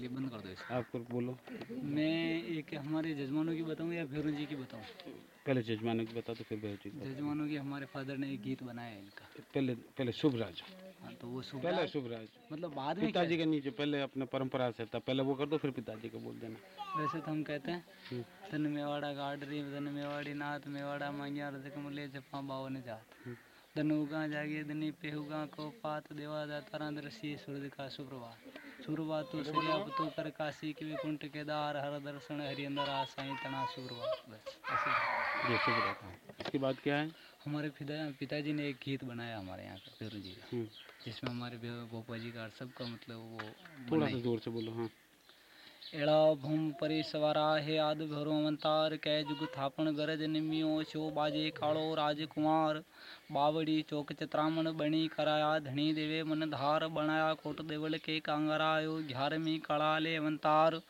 ये बंद कर दो इसको आप कुछ बोलो। मैं एक हमारे जजमानों की बताऊँ या भैरू जी की बताऊँ? पहले जजमानों की बता तो फिर बेहू जी जजमानों की हमारे फादर ने एक गीत बनाया है इनका। पहले पहले शुभराज। हाँ तो वो सुबह पहले शुभराज। मतलब बाद में पिताजी के नीचे पहले अपने परंपरा से था पहले वो कर दो फिर पिताजी को बोल देना। वैसे तो हम कहते हैं हम्म। तन मेवाड़ा गाड़ रही तन मेवाड़ी नाथ मेवाड़ा मांगिया रजक मुले जपा बावन जात। हम्म। धन उगा जागे धनी पेहुगा को पात देवा दातारा दृश्य सूरज का सुप्रभात। सुप्रभात तो सरिया तो कर काशी के विकुंठ केदार हर दर्शन हरि अंदर आसाई तना सुरवा बस ऐसे है। इसके बाद क्या है? हमारे पिता पिताजी ने एक गीत बनाया हमारे यहाँ का फिर जी हम्म, जिसमें हमारे गोपा जी का सबका मतलब वो थोड़ा। सा ज़ोर से बोलो हाँ। एड़ा भूम परे सवारा, है आद भरो अवतार, कै जुग थापण गरज निमियो छो बाजे कालो राजकुमार। बावड़ी चौक चित्रामण बणी कराया धनी देवे मन धार बनाया, कोट देवल के कांगरायो ग्यारहवीं कला ले अवतार।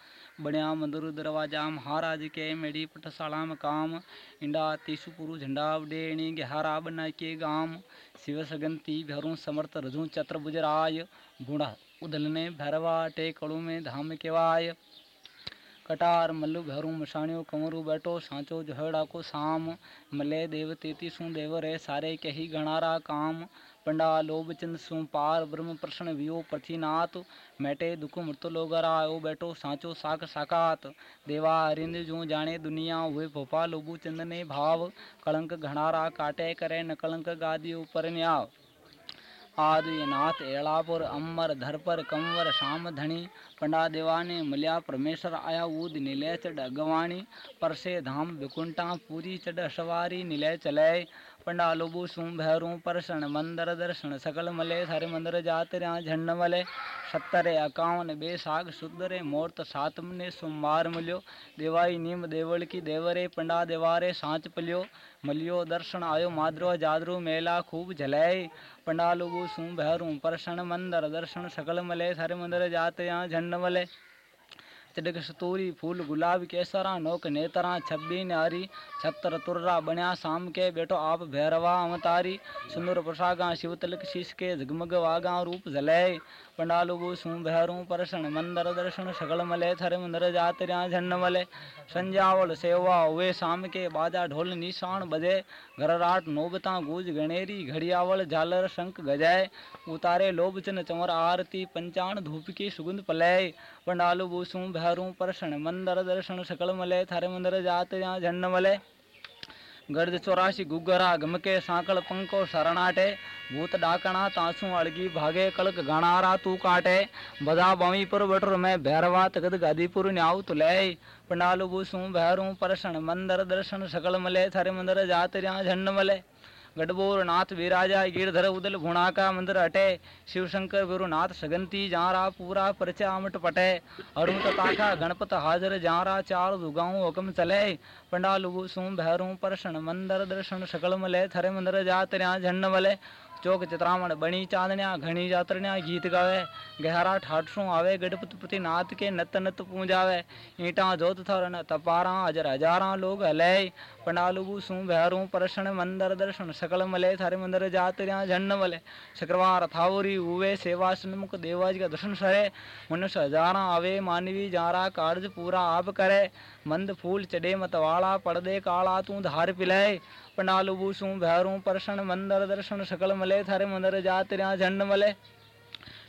बणिया मंदिर दरवाज़ा, महाराज के मेड़ी पटशाला मकाम इंडा तीसुपुरु झंडा डेणी गहरा बना के गाम। शिव सगंती भैरू समर्थ रजू चत्र बुजराय बूढ़ा उदलने भैरवा टेकड़ू में धाम केवाय कटार, मल्लु घरू मसाणियो कंवरू बैठो, सांचो जोहड़ा को साम। मले देव तेती सु देव रे सारे कही गणारा काम। पंडा लोभ चंद सु पार, ब्रह्म प्रश्न वियो पथिनाथ मैटे दुख मृत लोगरा आयो बैठो, सांचो साक साकात देवा हरिंद जो जाने दुनिया हुए भोपा लोबू चंद ने भाव। कलंक घणारा काटे करे, न कलंक गादी ऊपर न्याव। आदि नाथ एड़ापुर अम्बर धरपर, कंवर शाम धनी पंडा देवाने मल्या, परमेश्वर आया ऊद नीले चढ़ अगवाणी परसे धाम विकुंठा, पूरी चढ़ सवारी नीले चले पंडा लोबू सुम भैरू परसण मंदर दर्शन, सकल मले थारे मंदिर जात झंड मले, सत्तरे अकावन बेसाग सुदरे मूर्त, सातमने सोमवार मिलियो, देवाई नीम, देवल की देवरे पंडा देवारे सांच पलियो मलियो दर्शन आयो माद्रो जादरू मेला खूब झलाई पंडालू सू परसण मंदर दर्शन सकल मले। थारे मंदिर जात यहाँ झंड मले। चडक सतूरी फूल गुलाब केसरा नोक नेतरा छब्बी नारी छत्र तुर्रा बण्या शाम के बेटो आप भैरवा अवतारी। सुंदर प्रसागा शिव तिलक शीश के जगमग वागा रूप जले पंडालु सू भैरू परसण, मंदर दर्शन सकल मले, थर मंदिर जात रहा झंड मले। संजावल सेवा हुए शाम के बाजा ढोल निशान बजे, घर राट नोबता गूंज गणेरी, घड़ियावल झालर शंख गजाए। उतारे लोभचन चंवर आरती, पंचाण धूप की सुगंध पलय पंडालु बूसू भैरू परसण, मंदर दर्शन सकल मले, थारे मंदिर जात यहाँ झंड मले। गर्द चौरासी गुगरा गमके सांकल पंको शरणाटे भूत डाकणा तासू अड़गी भागे कलक गणारा तू काटे। बदा बवी पर बटर में भैरवा तगद गादीपुर न्याऊ तुले पंडालु भूसू भैरू परसन मंदर दर्शन सकल मले, थारे मंदिर जात रिया झंड मले। गढ़बोर नाथ विराजा गिरधर उदल गुणा का मंदिर हटे शिव शंकर गुरुनाथ, सगंती, जारा, पूरा परचा अमट पटे। अरुण ताका, गणपत हाजर, जारा, चार दुगाऊ, हुकम चले। पंडालु सुम, भैरू परसण मंदिर, दर्शन, सकल मले, थरे मंदिर जा रहा झंड मले। चौक चित्रामण बणी चांदनिया घणी जातरनिया गीत गावे। गहरा ठाठसू आवे गणपति नाथ के नत नत पूजावे। ईटा जोत थरन तपारा हजर हजारा लोग हले पंडालु सू भैरू परसण मंदिर दर्शन, सकल मले थारे मंदिर जात रहा झंड मले। शुक्रवार थावरी हुए सेवा सन्मुख देवाजी का दर्शन सरे। मनुष्य हजारा आवे, मानवी जारा कार्ज पूरा आप करे। मंद फूल चढ़े मतवाला पड़दे काला तू धार पिलाए। बूसू भैरू परसन मंदर दर्शन सकल मले, थर मंदर जा तिरया झंड मले।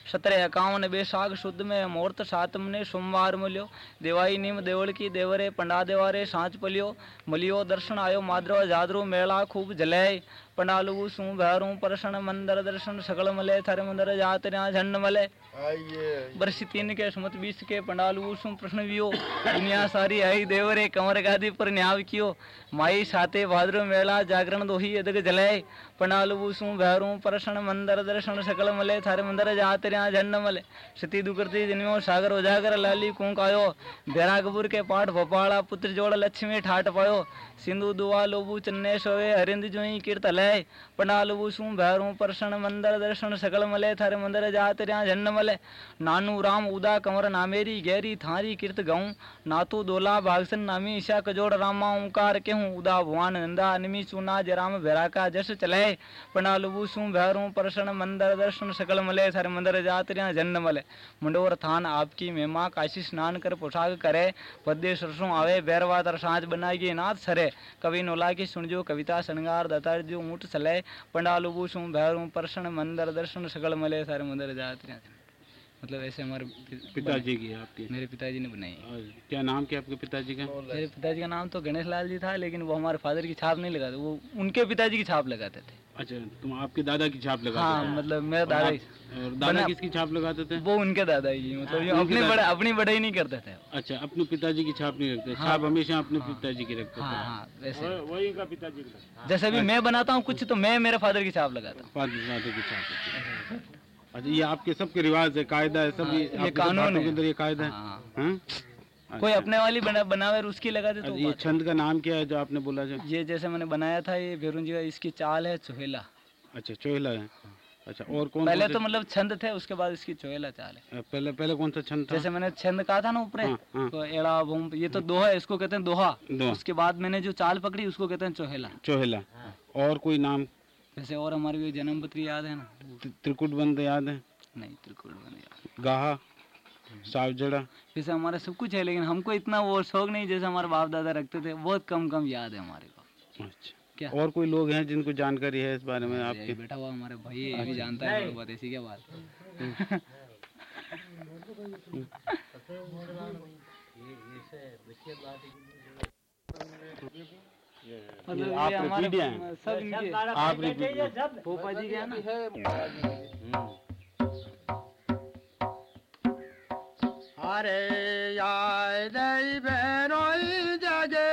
सत्रह इक्यावन बेसाग शुद्ध में मुहूर्त सातम ने सोमवार मिलियो। देवाई निम देवल की देवरे, पंडा देवारे सांच पलियो। मलियो दर्शन आयो माद्रो जादरो मेला खूब जले। पंडालु सू भैरू परसण मंदिर दर्शन सकल मले थारे मंदिर जात झंड मले। वर्ष तीन के सुमत बीस के पंडालु सु प्रश्न वियो। दुनिया सारी आई देवरे कंवर गादी पर न्याव कियो। माई साते भाद्रो मेला जागरण दोही अदग जलाए। पंडालु सु भैरू परसण मंदिर दर्शन सकल मले थारे मंदिर जात झंड मले। सती दुकरती जन्मो सागर उजागर लाली कुंक आयो। बैरागपुर के पाठ भोपाला पुत्र जोड़ लक्ष्मी ठाट पायो। सिंधु दुआ लोबू चन्ने सोवे हरिंद जोई कीर्त चले पंडाल बूसू भैरू परसन मंदिर दर्शन, सकल मले, थारे मंदिर जात रहा झन्न मले। नानू राम, उदा, कंवर, नामेरी गहरी थारी, कीर्त, गाऊं। नातू, दोला भागसन नामी ईशा कजोड़, रामा, ओंकार, केहूं, उदा, भुवन, नंदा अनमी चूना, जराम भेरा का जस चले। पंडाल बूसू भैरू परसन मंदिर दर्शन, सकल मले, थर मंदिर जात रहा झन्न मले। मंडोर थान, आपकी महिमा काशी स्नान कर, पोशाक करे। पद्य सरसों आवे, बैरवा तर साँझ बनाएगी नाथ सरे। कवि नोला की सुनजो कविता श्रृंगार दतर जो ऊँट सलय पंडाल बूसू भैरू प्रसन्न मंदिर दर्शन सकल मले सारे मंदिर जाते हैं मतलब ऐसे हमारे पिताजी की आपकी? मेरे पिताजी ने बनाई क्या नाम क्या आपके पिताजी का? मेरे पिताजी का नाम तो गणेश लाल जी था लेकिन वो हमारे फादर की छाप नहीं लगाते वो उनके पिताजी की छाप लगाते थे। अच्छा तुम आपके दादा की छाप लगाते हाँ मतलब मेरा दादा ही- और दादा किसकी छाप लगाते थे? वो उनके दादा ही मतलब ये उनके अपनी बड़े अपनी बढ़ाई नहीं करते थे। अच्छा अपने पिताजी की छाप नहीं रखते? हाँ, छाप हमेशा अपने हाँ, पिताजी की रखते हाँ थे? हाँ वैसे। वही का पिताजी का। जैसे भी मैं बनाता हूँ कुछ तो मैं मेरे फादर की छाप लगाता हूँ। फादर दादा की छाप अच्छा ये आपके सबके रिवाज है कायदा है सब हाँ, ये कानून है। ये कायदा है? हाँ। हाँ? कोई अच्छा। अपने वाली बना बनावे उसकी लगा दे तो ये छंद का नाम क्या है जो आपने बोला जो ये जैसे मैंने बनाया था ये भेरून जी का इसकी चाल है चोहेला। अच्छा चोहला है। अच्छा और कौन पहले तो मतलब छंद थे उसके बाद इसकी चोहेला चाल है। पहले पहले कौन सा छंद था? जैसे मैंने छंद कहा था ना ऊपर हाँ, हाँ। तो एड़ा भूम ये तो दोहा है इसको कहते हैं दोहा। उसके बाद मैंने जो चाल पकड़ी उसको कहते हैं चोहेला। चोहेला। और कोई नाम? जैसे और हमारी जन्म पत्री याद है ना। त्रिकुट बंद याद है? नहीं त्रिकुट बंद याद। गाहा? सावजड़ा जैसे हमारा सब कुछ है लेकिन हमको इतना वो शौक नहीं जैसे हमारे बाप दादा रखते थे। बहुत कम कम याद है हमारे को। अच्छा। क्या? और कोई लोग हैं जिनको जानकारी है इस बारे में आपके? बैठा हुआ हमारे भाई है, ये भी जानता है बहुत ऐसी क्या बात मतलब आप हैं। सब इनके आप रिपीट फूफा जी के है ना? अरे याय दई बेरोई जगे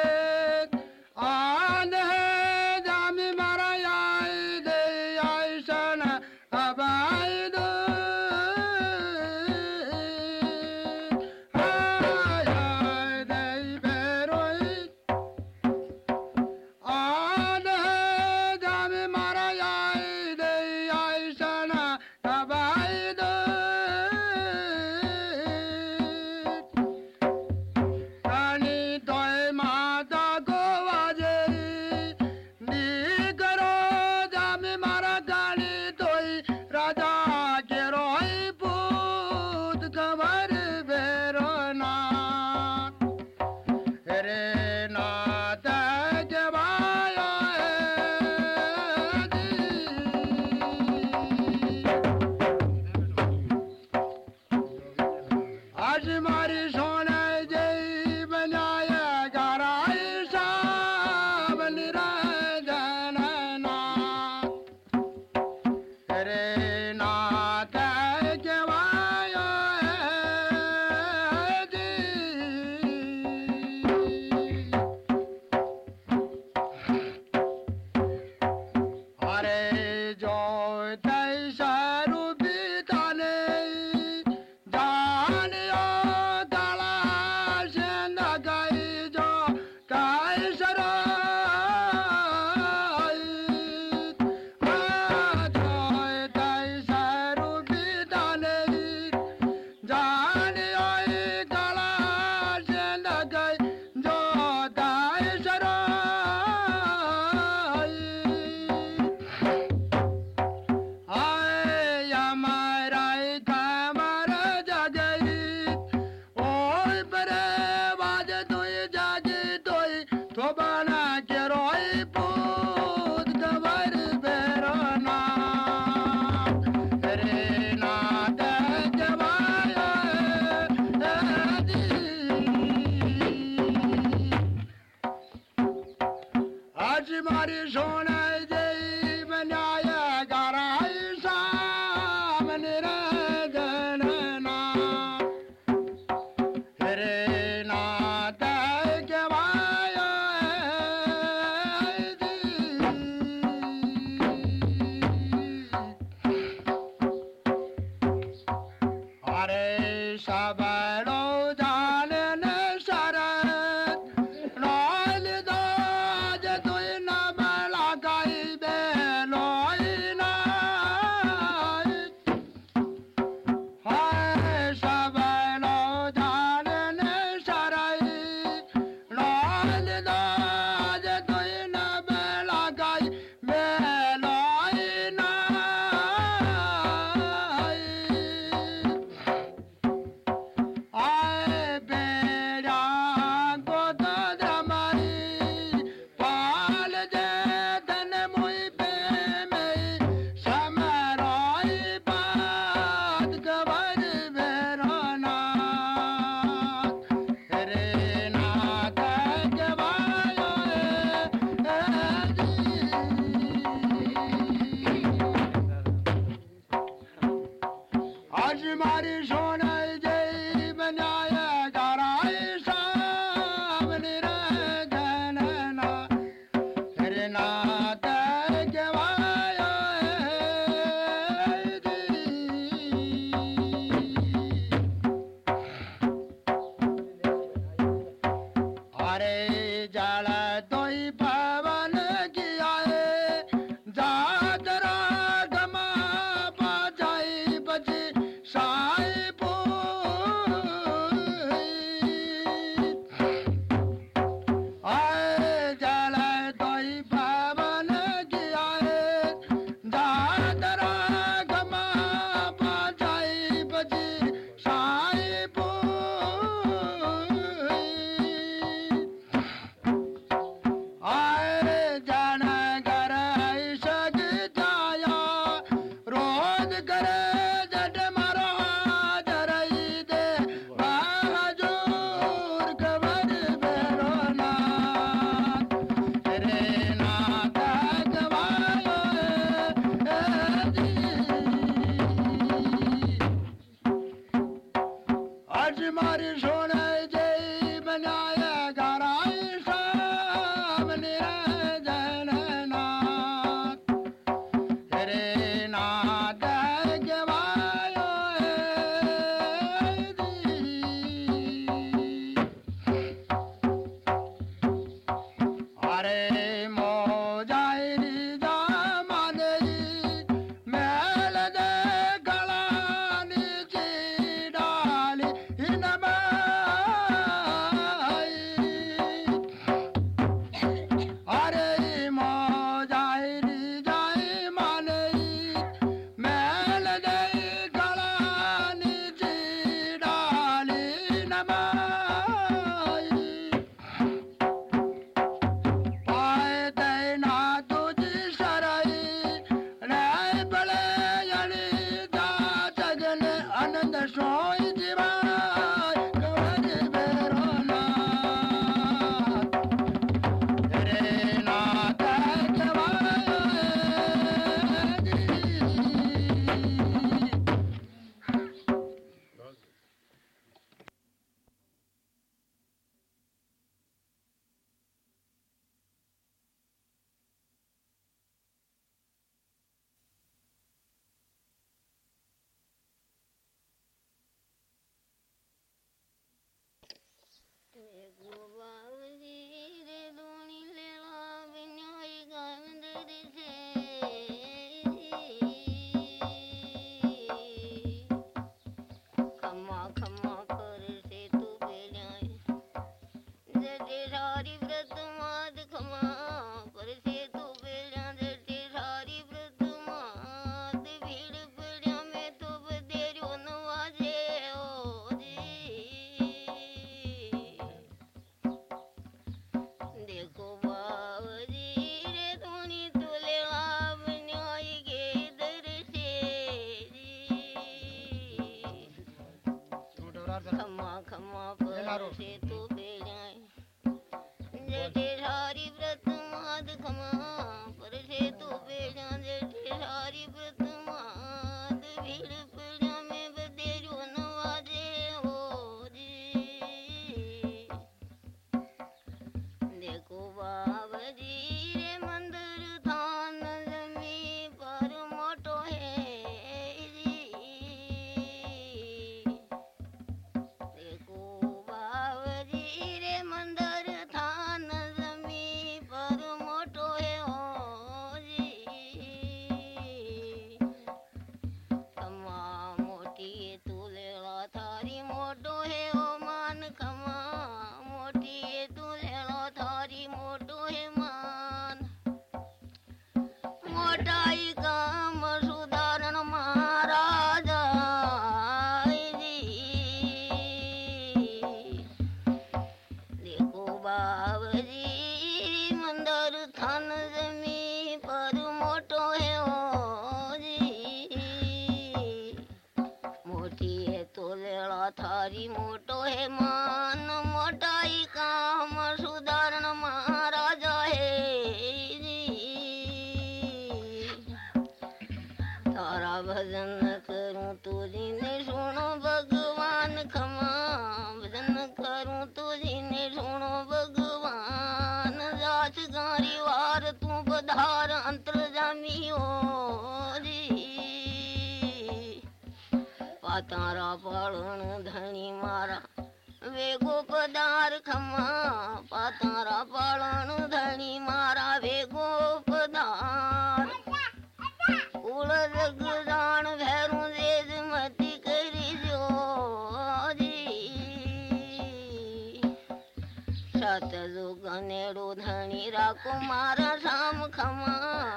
नेड़ो धनी रा कुमार, राम खमा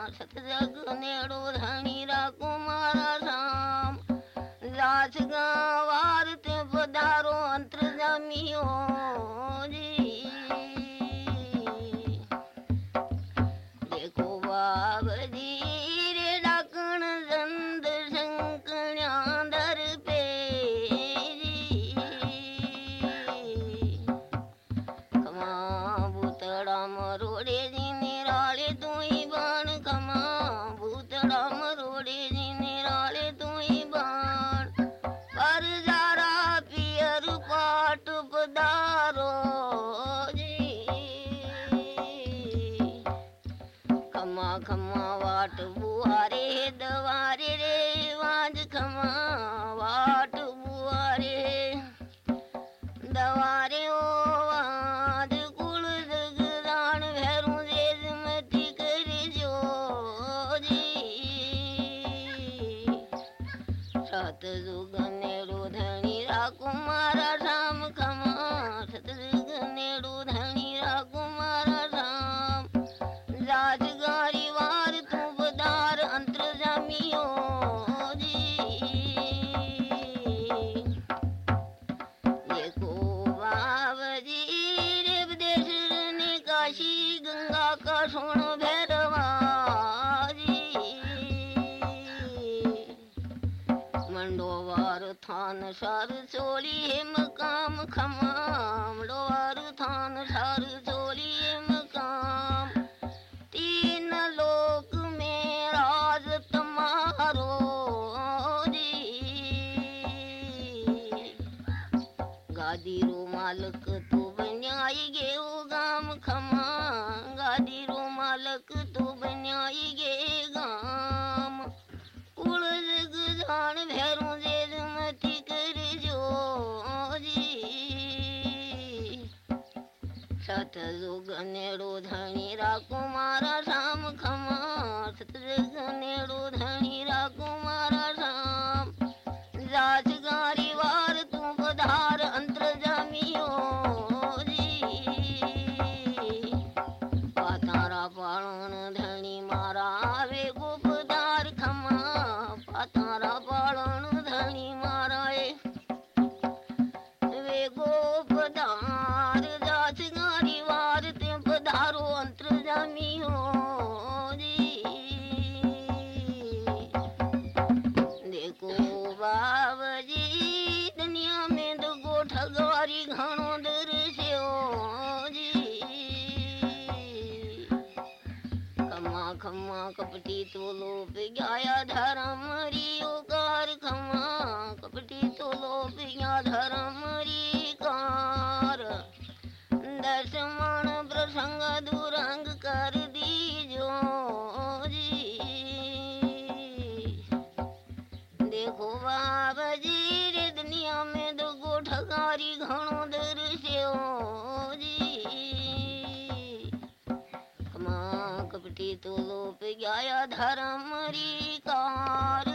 सतजग नेड़ो धनी रा कुमारा, राम। लाच गांवार ते पधारो अंत कपटी तो लोप गया धर्म रियो कार खमा। कपटी तो लोप गया धर्म री कार। दर्शमण प्रसंग दुरंग कर दीजो जी। देखो बाबाजी रे दुनिया में दो गोठगारी घणो दर से हो जी। कमा कपटी तो लोप गया धर्म री कार।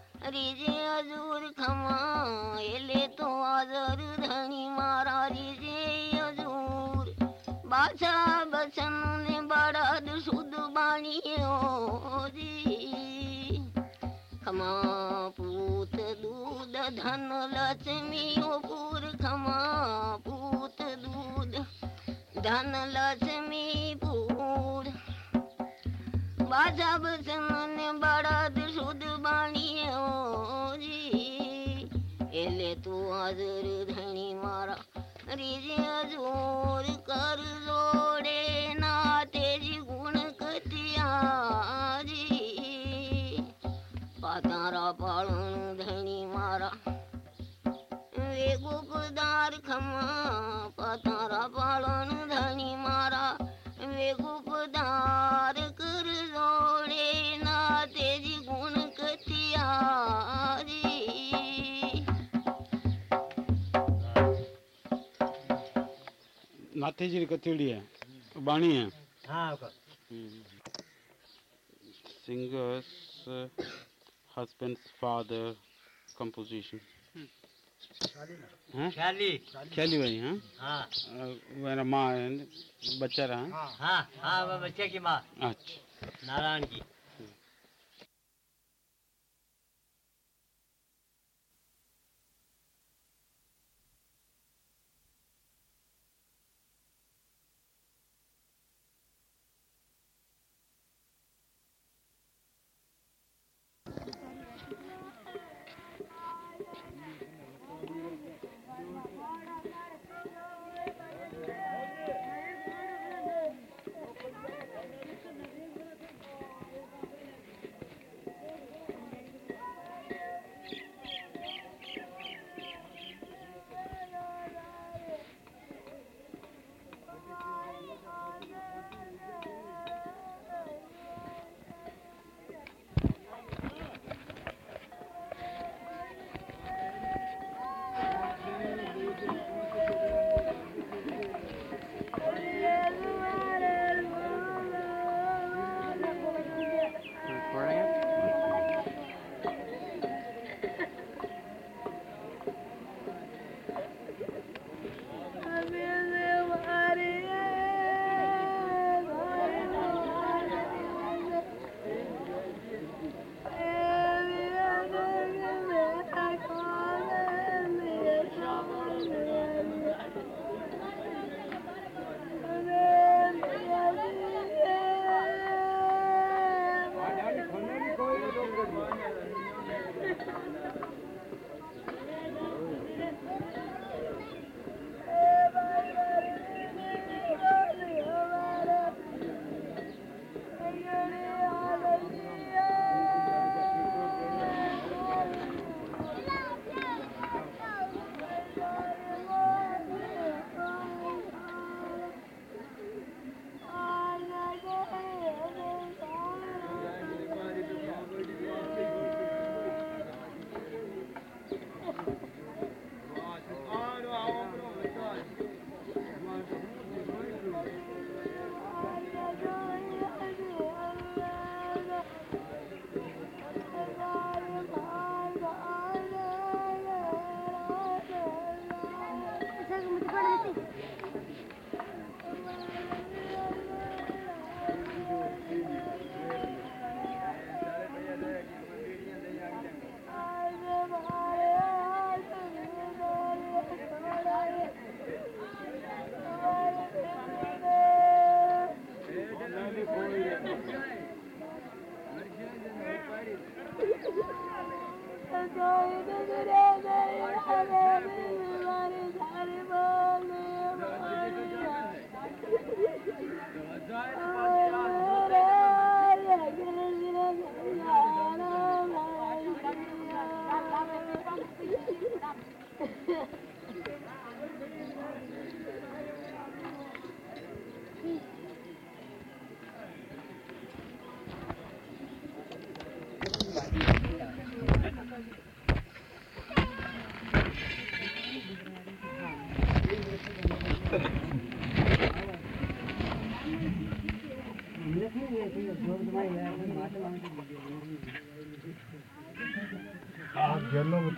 रीजे हजूर खमाएले तो आजर धनी मारा रीजे हजूर। बादशाह बसन ने बड़ा शुद्ध बाणी हो जी खमा पूत दूध, धन लक्ष्मी पूर। खमा पूत दूध, धन लक्ष्मी पूर। बाजा बसन बड़ा शुद्ध बाणी ओ जी। एले तू हजर धनी मारा, रिज ज़ोर कर जोड़े ना तेज़ी गुण कतिया, जी। पातारा पालन धनी मारा, वे गोपदार खमा नाथे जी की कथेड़ी है बाणी है। हाँ सिंह स- husband's father composition. हाँ? ख्याली भाई हाँ? हाँ। मेरा माँ बच्चा रहा हाँ हाँ वो बच्चे की माँ। अच्छा। नारायण की।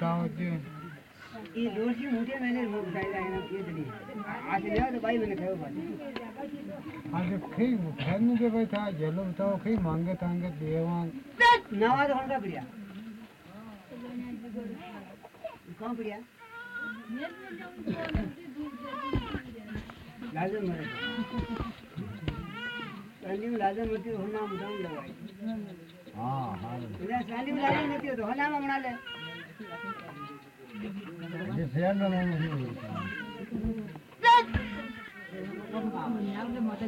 जल्लो बताओ जी ये दोषी मुझे मैंने बताया है ना ये चलिए आज ले तो भाई मैंने कहो बात आज खी फ़ैन के बैठा जल्लो बताओ खी मांगे तांगे देवां नवा तो होगा बढ़िया। कौन बढ़िया? लाजम मरे शादी में लाजम होती है होना बताऊँ लगा हाँ हाँ। में तो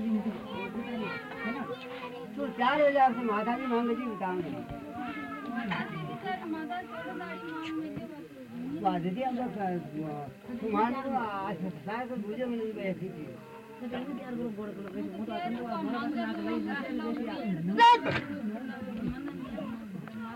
में तो चार बजे आपसे माता जी मांगे जी बताऊँगे बात दीदी हम लोग तुम्हारे तो सारे तो बुझे मैंने बैठी थी। अरे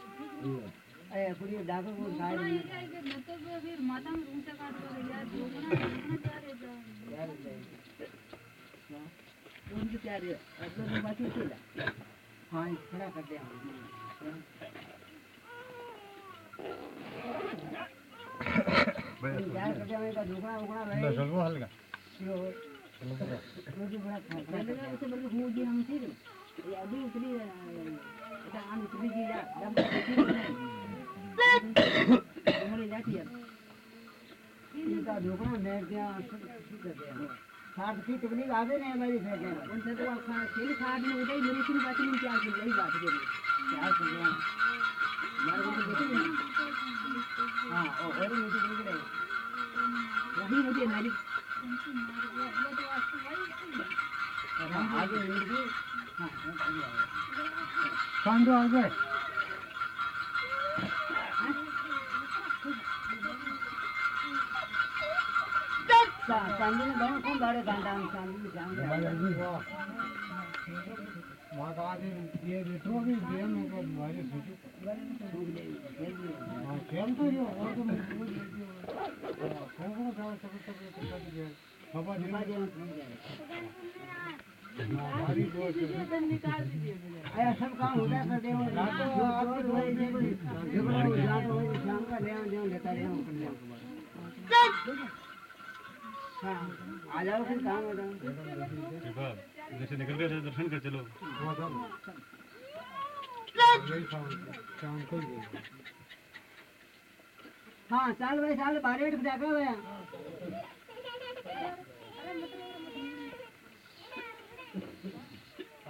अरे कुड़ियों डाकर को गाय नहीं मतलब फिर माता में ऊँचा काट कर यार जोगना कितना प्यार है प्यार है उनकी प्यार अब तो बात ही चला हाँ खड़ा कर दे यार कर दे हमें का जोगना उगना रहे ना हल्का। तकलीफ़ आगे नहीं हमारी फेंके उनसे तो आप खेल खा भी उठे मेरी सुन बात नहीं क्या कर यही बात है क्या कर दिया यार वो तो देखो हाँ और मुझे वही मुझे मेरी आगे मुझे हाँ आगे कांदो आ गए चांदी में बहन कौन बारे गांडा में चांदी में चांदी माता आज ये रेटो भी गेम को मारे सोचो हाँ खेल तो यो और तो मैं बोल कौन कौन था सब सब सब सब गए बाबा जी हमारी दोस्त आया सब काम हो जाए कर दे रात को आपको दवाई दे कोई झगड़ा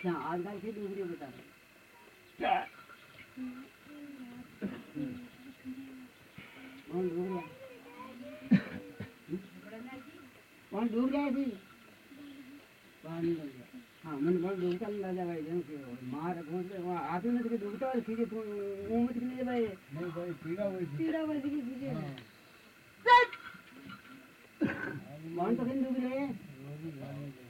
काम हो जाओ जैसे निकल गए थे दर्शन कर चलो यही था शाम को ही हाँ चाल भाई चाल बारे बैठ जाकर भैया बैठो तो हाँ फिर भैया हाँ देखो हाँ हाथ धो मेरे भाई। खेलते नहीं रही पूरी हिंदी नहीं क्या रह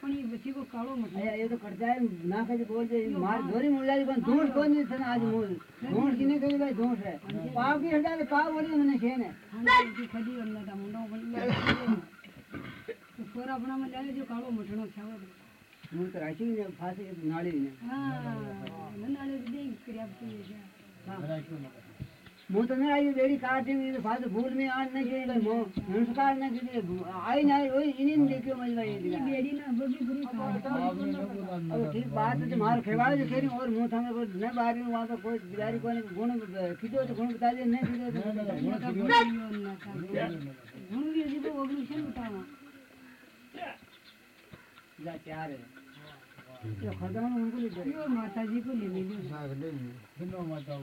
પણ એ બધી કો કાળો મસાલો એ તો કરતા ના કઈ બોલ દે માર ધોરી મુલાજી પણ ધોષ કોણ ની થના આજ મૂળ ધોષ કી નહીં કરી ભાઈ ધોષ રે પાવ કી હડાવે પાવ બોલી મને છે ને ખડી વન્ના તા મુંડો તો ફોર આપણા માં લાગે જો કાળો મઠણો છાવો મૂળ તો રાખી ને ફાસી નાળી ને હા નાળી દે કરી આપતી છે હા રાખ્યું मूं त न आई वेड़ी काट हुई फाद भूल में आन न जे ल मो नमस्कार न जे आई न आई ओई इनिन देखियो मई भाई ये वेड़ी न वो भी गुरु का ठीक बात है मार खेवा जो खेरी और मूं थाने को न बारी वहां तो कोई बिदारी को गुण किदो तो गुण बता दे न किदो तो गुण का गुण ये जी जा प्यार है जो खदान उनको ले दे यो माताजी को ले लीजिए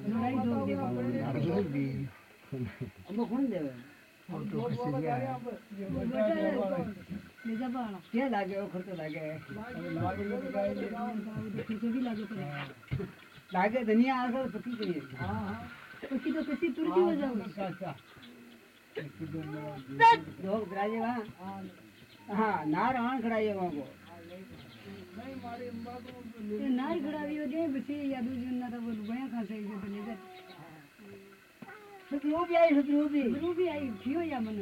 लड़ाई दो देवा अब कौन देवे? ले जा बाड़ा क्या लागे वो खर्च लागे। खर्चो भी लागे पड़े लागे धनिया आकर पति चाहिए। उसकी तो किसी तुर्की हो जाओ। वहाँ हाँ नार आन खड़ाइए वहाँ को। ये नार खड़ावी हो जाए बच्चे याद हो ना तो बोल बया खा सही जो तो ले जा शत्रु भी आई शत्रु भी। गुरु भी आई। थियो या मन?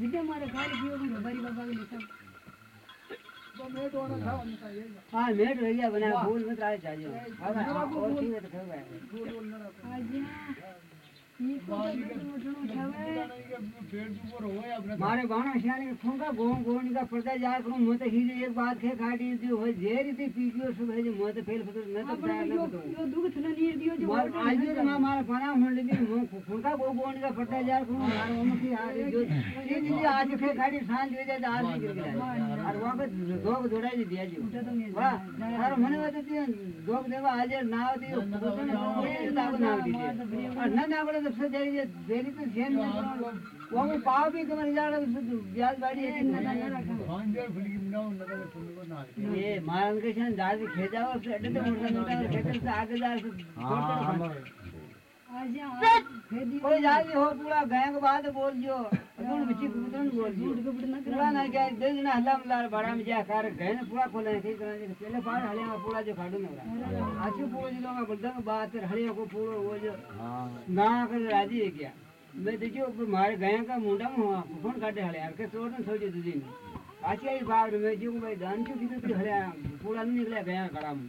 विद्या मारे खाली थियो भी बारी बाबा के सब। हाँ मेट रह गया बना फूल मत आए चाहिए हाँ और ठीक है तो खेल गए आज यहाँ મારે બાણો શ્યાની ફૂંકા ગોમ ગોણી કા પડતા જાય પણ મોતે હી એક બાત ખે ખાડી દી હોય જે રીતે પીજો સુ ભાઈ મોતે ફેલ ફતો ન તો જાય ન તો યો દુખ થને ની દિયો જો આજ જો માં મારા પાણા હોંડી દી ફૂંકા ગોમ ગોણી કા પડતા જાય પણ મારો ઓમ થી આ જો જે દી આજ ખે ખાડી સાંજ હોય જાય આજ નીકળ જાય અર વખત જોગ જોડાઈ દી આજ વાહ અર મને વાત દી જોગ દેવા આજે ના આવતી ના આવડી અર ના આવડે और मने बात थी दोग देवा आज ना दी दाग ना दी और ना ना बोले तो फिर जारी देरी तो जेन वो वो पाव भी कमर जा रहा ब्याज बाड़ी है ना ना कोई जाती हो, पूरा गैंग बाद बोल जो अदुन बिची कुदन बोल जो पूरा ना क्या दे दिन हल्ला मल्ला बड़ा में जा गए पूरा खोले ठीक करने पहले पार हले पूरा जो काटू ना आजू पूरा जो लोग बदंग बात हले को पूरा वो जो ना कर राज़ी है क्या? मैं देखियो मारे गया का मुंडा में हुआ कौन काटे हले यार के चोर ने सोचे दो दिन आज आई बार में जो भाई दान क्यों तो हले पूरा नहीं निकले गया कड़ा में।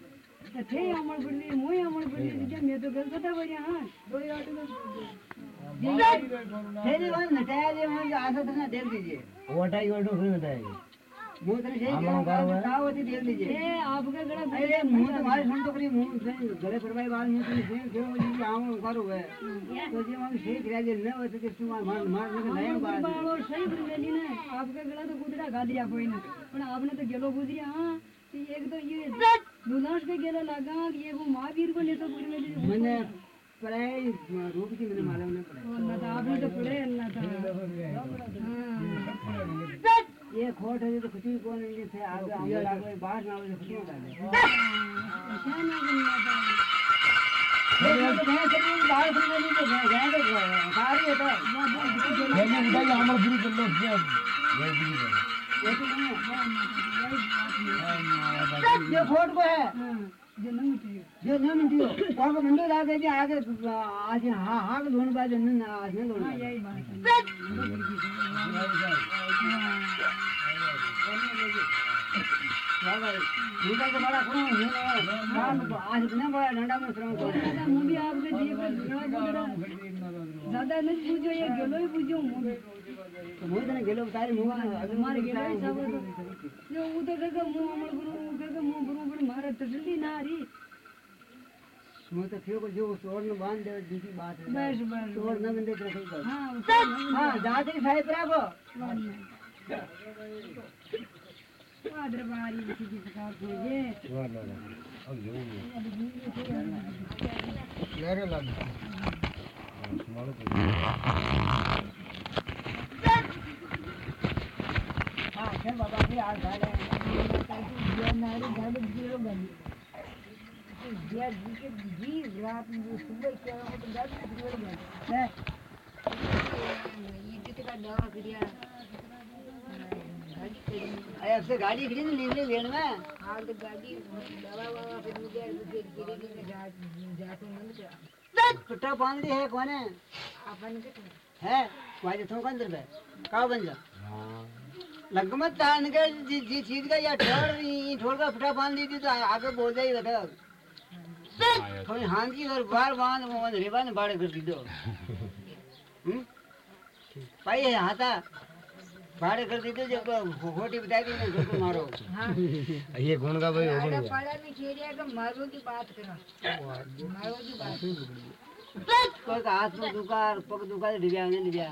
तो तो हाँ। दीजिए। बताएगी मुँह से देख लीजिए आपका गड़ा अरे मुँह तुम्हारे सुन तो करी मुँह से गले पर बाल मुँह से सेम क्यों जी आऊँ करो है तो जी हम सीख रहे जे न हो तो तुम मार मार के नया बात सही बुंदेली ने आपका गला तो गुदड़ा गा दिया कोई ने पण आपने तो गेलो गुजरिया हाँ। कि एक तो ये दुलास के गेला लगा कि ये वो महावीर को ले तो पूरी में मैंने प्राय रूप की मैंने मालूम नहीं पड़ा ना तो आपने तो पड़े ना था हाँ। ये खोट है तो कुछ भी कौन नहीं थे आगे आगे आगे बाहर ना हो कुछ नहीं डाले क्या ना बनना था तो भी तो तो है तो हमारा गुरु कर लो क्या ये ये है। ये खोट को है जो नहीं चाहिए जो न मिटियो कौन को मंडे लागे जे आगे आज हा हा के दोन बाजू न आज न दोन यही बात है। के बड़ा कौन है आज न बड़ा डंडा में श्रम को दादा आपके दिए पर ज़्यादा नहीं पूछो ये गेलो ही पूछो मुँह। મોદને ગેલો તારી મુ મારે ગેલો સાબ ને ઉદે ગગ મુ અમળ ગુરુ ગગ મુ ગુરુ પણ મારે તસલી નારી મુ તો થયો જો સોર ને બાંધ દે બીજી વાત બસ બસ સોર ન બંધે તો થઈ જાય હા હા જાદરી સાહેબ રાબો વાદરબારી બીજી સકાર જોઈએ વાહ વાહ અબ જોવું લેરે લાગે સ્મોલ ऐसे गाड़ी खड़ी तो नहीं लेने लेने में। हाँ तो गाड़ी दवा वावा फिर मुझे गिरी गिरी जाते मन क्या टुटा पांगड़ी है कौन? है अपन के है? वाजे थोड़ा अंदर में का बन जा? हाँ। लगमत तान के जी जी चीज़ का या ठोड़ ई ठोड़ का पुट्टा बाँध दी थी तो आगे बोल जाई बता थोड़ी हाथ की और बार बाँध वो रेबा ने बाड़े कर दी दो। हम्म? पाई है हाथा बाड़े कर दी तो जब खोटी बताई थी ना उसको मारो। हाँ। ये गुण का भाई आड़ा पाड़ा में खेरिया का मारो की बात करो। मारो की बात। कोई का हाथ में दुका पग दुका डिबिया ने डिबिया।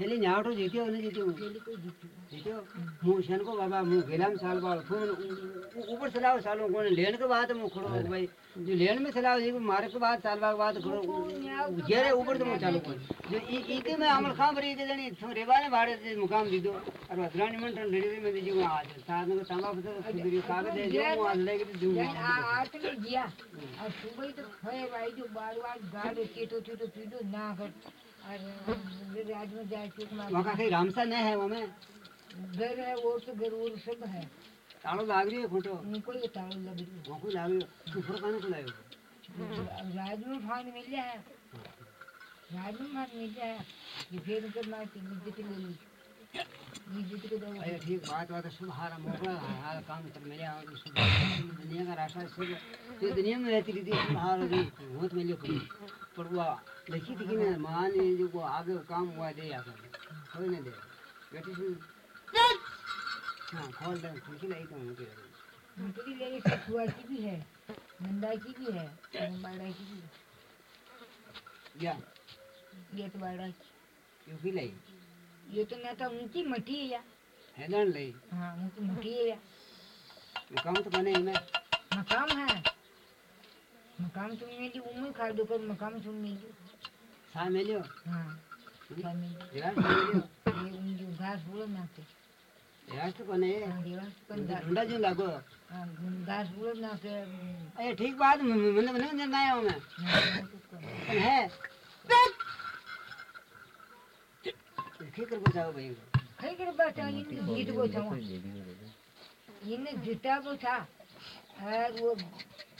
करो। तो से तो यहाँ करे खेली न्यावटो जीत्यो ने जीत्यो जीत्यो मु शन को बाबा मु गेलाम साल बाल फुन ऊपर चलाओ सालों को लेन के बाद मु खड़ो हो भाई जो लेन में चलाओ जी मारे के बाद साल बाद बाद खड़ो जेरे ऊपर तो मु चालू को जो ई इते में अमल खां बरी के जणी थो रेबा ने बाड़े से मुकाम दीदो और जैन तो और वहाँ कहीं रामसा न है वहाँ में? घर है वो तो घर वो सब है। तालो लाग रही है फ़ोटो? उनको ये ताव लग रही वहाँ को लाग रही तू फुर काने को लायो राज में फान मिल जाए राज में फान मिल जाए ये फिर उनके मार इज़्ज़त ले। ली को अरे ठीक बात बात शुभ हारा मोकला हारा काम कर मेरे आओ शुभ दुनिया का रास्ता शुभ दुनिया में रहती थी हार बहुत मिले कोई पर थी कि ना मान ये जो वो आगे काम हुआ दे आकर कोई नहीं दे। बेटी सुन हाँ खोल दे। खुशी नहीं तो मुझे उनकी ले ली सखुआ की भी है नंदा की भी है बाड़ा की भी या ये। तो बाड़ा की। यू भी ले। ये तो ना तो उनकी मठी है या। है ना ले। हाँ उनकी मठी है या। काम तो बने ही में मकाम है। मकाम तुम मेरी उम्र खा दो कर मकाम तुम मेरी सा मिलियो हाँ? खा मेरी जरा सा मिलियो ये जो घास बोलो ना ते। यार तो बने हाँ देवा ढूंढा जो लागो? हाँ घास बोलो ना ते। अरे ठीक बात मैंने मैंने मैंने आया हूँ मैं। है ठीक कर बचाओ भाई। को कई कर बैठा इन जीत को था इन्हें जीता और वो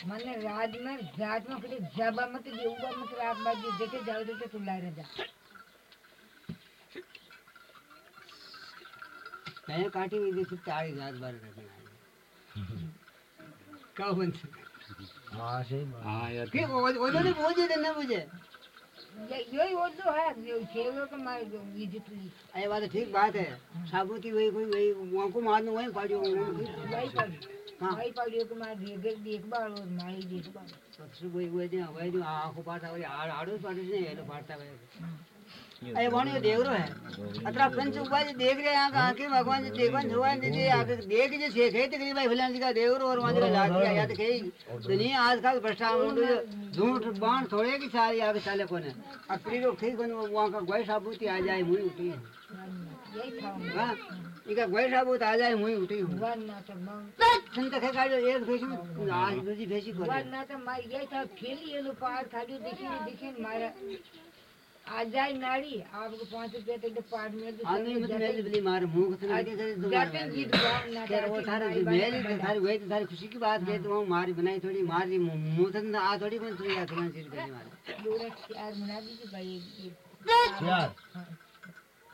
मैंने राज में राज में कभी जाबा मत देऊँगा मत रात बाद देखे जाओ तो तू ला रहा जा मैं काटी हुई थी ताड़ी रात बार रखना कब बन हाँ सही बात। हाँ यार। ठीक वो वो तो नहीं पूछे थे ना मुझे। ये यही वो तो है ये खेलों का मार जो इज़्ज़त ली। अरे बात ठीक बात है। साबुती वही कोई वही वहाँ को मारना वही पाड़ी वही पर हाँ। है जी हैं देखवन भगवान जी ये आगे देख जे से खे तकरी भाई फलान जी का देवरो और वहाँ जी का लाग गया याद कही दुनिया आजकल भ्रष्टा मुंडू झूठ बाण थोड़े की सारी आगे चाले कोने अपनी लोग ठीक बन वहाँ का गोई साबूती आ जाए मुई उठी। यही था। इनका गोई साबूत आ जाए मुई उठी हूँ वन ना तो मांग सुन तक का जो एक भेष में आज दूसरी भेषी को वन ना तो मार यही था खेली ये लो पार था जो देखिए देखिए मारा आ जाए नाड़ी आपको पाँच रुपया तो पार में तो आदमी मत मेल बिली मार मुँह को सुना के तो जाते गीत गाओ ना यार वो थारे मेल तो थारी वही तो थारी खुशी की बात है तो वो मारी बनाई थोड़ी मारी मुँह से आ थोड़ी कौन थोड़ी आखिर चीज़ करने वाले पूरा प्यार मना दीजिए भाई ये यार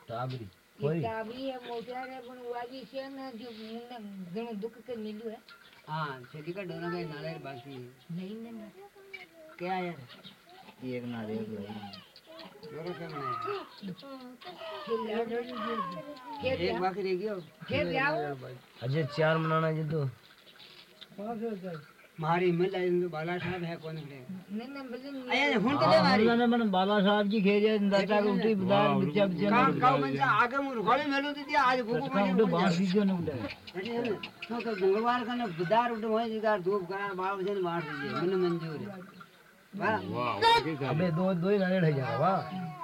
टाबरी ડાબી મોઢાને પણ વાગી છે ને જો મને ઘણું દુઃખ કે મિલ્યું હે હા છેટી કા ડોના ભાઈ નાળેર બાકી નહીં ને કે આ યાર એક નાળેર લઈ જોરો કેમ નહીં એક બાકી રહી ગયો કે જાવ હજે ચાર મનાના જીતો પાંચ હજાર मारी मिल आई तो बाला साहब है कौन खड़े नहीं मैं बोल आया हुन तो मारी ना मैंने बाला साहब जी खेजे दादा को उठी बदार बच्चा बच्चा का का मन आगे मुर गोले मेलो तो दिया आज भूको मन तो बात दीजो न उठे तो का गंगवार का ना बदार उठे होए जिकार धूप करा बाप जन मार दीजिए मन मंजूर है वाह अबे दो दो ही गाने ढजा वाह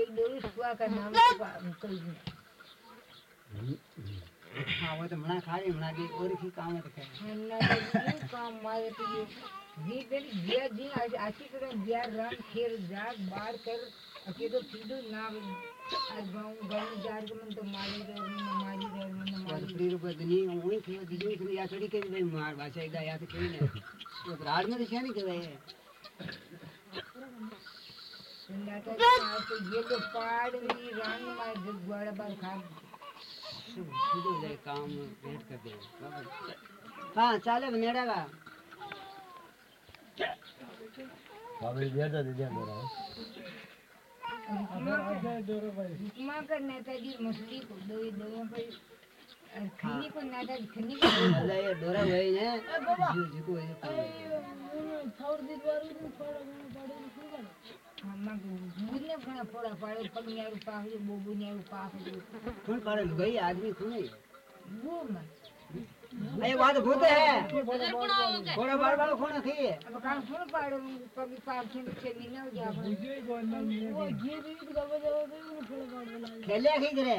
एक डोरी सुआ का नाम हम्म। कोई नहीं। हाँ वो तो मना खाए मना के और की काम रखे तो ना ये काम मारे तो ये जी दिन जिया जी आज आशी तरह जिया रन खेल जाग बार कर अके तो सीधो ना आज गाँव गाँव जार के मन तो मारी रहे मन मारी रहे मन मारी रहे रुपए तो नहीं वही थी वो दीदी इतनी तो या थोड़ी के भाई मार भाषा एक या तो कोई नहीं तो, तो राज में तो क्या नहीं कर रहे हैं? ये तो पाड़ में रंग में गड़बड़ खा शुरू ले काम भेंट कर दे हाँ चले बनेड़ा का अबे दिया जा दिया मेरा उपमा करने था जी मछली को दो दो पर खनी को ना था खनी को हाँ। अरे ये डोरा भाई ने जी जी को ये थोड़ी देर बाद थोड़ा घूम पड़े अरे बात भूत है थोड़ा बार बार कौन थी अब काम सुन पाड़ो कभी पास में चली ना जा वो ये भी दबा दबा खेले की करे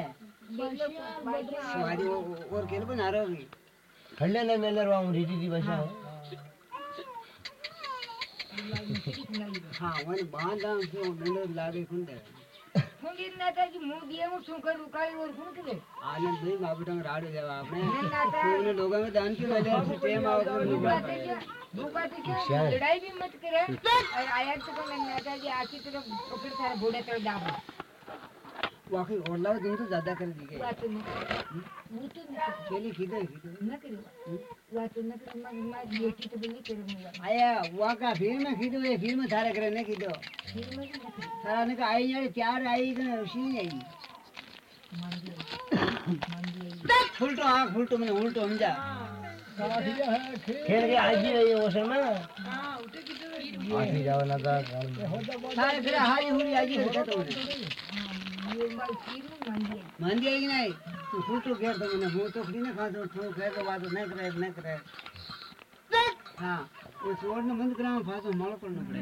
शिवाजी और खेल बना रही खल्ले ने मेलर वाम रीति दी बसा है वन बांधा जो डंडो लागे खुंडे હું ગીત નાતાજી હું દિયા હું શું કરું કાળી ઓર શું કરે आनंद भाई बाबूटंग राड देवा आपने નાતા उन्हें लोगों में दान की वजह से टेम आओ तो नहीं ભૂકા पाता થઈ ગયા ભૂકા થઈ ગયા લડાઈ બી મત કરે और आया तो कहना नाताजी आखी तरफ पकड़ सारा घोड़े तर डाबो वाकई और ओरला दिन तो ज़्यादा कर दी गई वातो न वो तो न चली सीधे सीधे न करो। वातो न करो हम्म? मैं तो बेटी तो बोली करूँगा आया वा का? फिर में खीदो ये फिर में थारे करे न खीदो फिर में थारा ने का आई यार चार आई ने उसी आई। मान लिया मान लिया उल्टो आ उल्टो मैंने उल्टो समझा। हाँ। हाँ, हाँ, खेल के आज ही ये वो शर्मा हाँ उठे किधर आसी जाओ ना का सारे फिर हाई हुई आज ही होता तो मान दिया कि नहीं। तू हूँ तो कह दो तो मैंने हूँ तो फ्री ना खा तू कह दो बात नहीं करे नहीं करे हाँ वो छोड़ ना बंद कराऊँ फांसो मालो करना पड़े।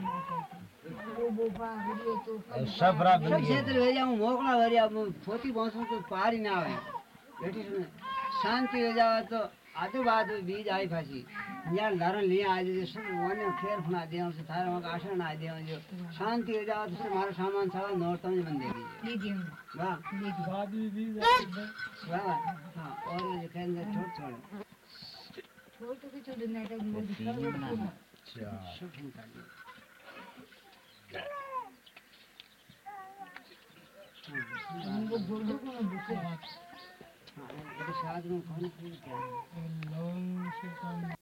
सब बराबर सब क्षेत्र हो जाऊँ मोकला हो फोती बांसों को तो पार ही ना आवे। बेटी शांति हो जावा तो આજુબાજુ બીજ આવી પાછી. જ્ઞાન ધારણ લઈ આવી દેજો શું મને ફેર પણ આવી દેવાનું છે તારે મને આસન આવી દેવાનું છે. શાંતિ એ જાવ તો મારો સામાન સારો નોર તમે મને દે દે છોડ 응, 우리자두는북한에있으니 까,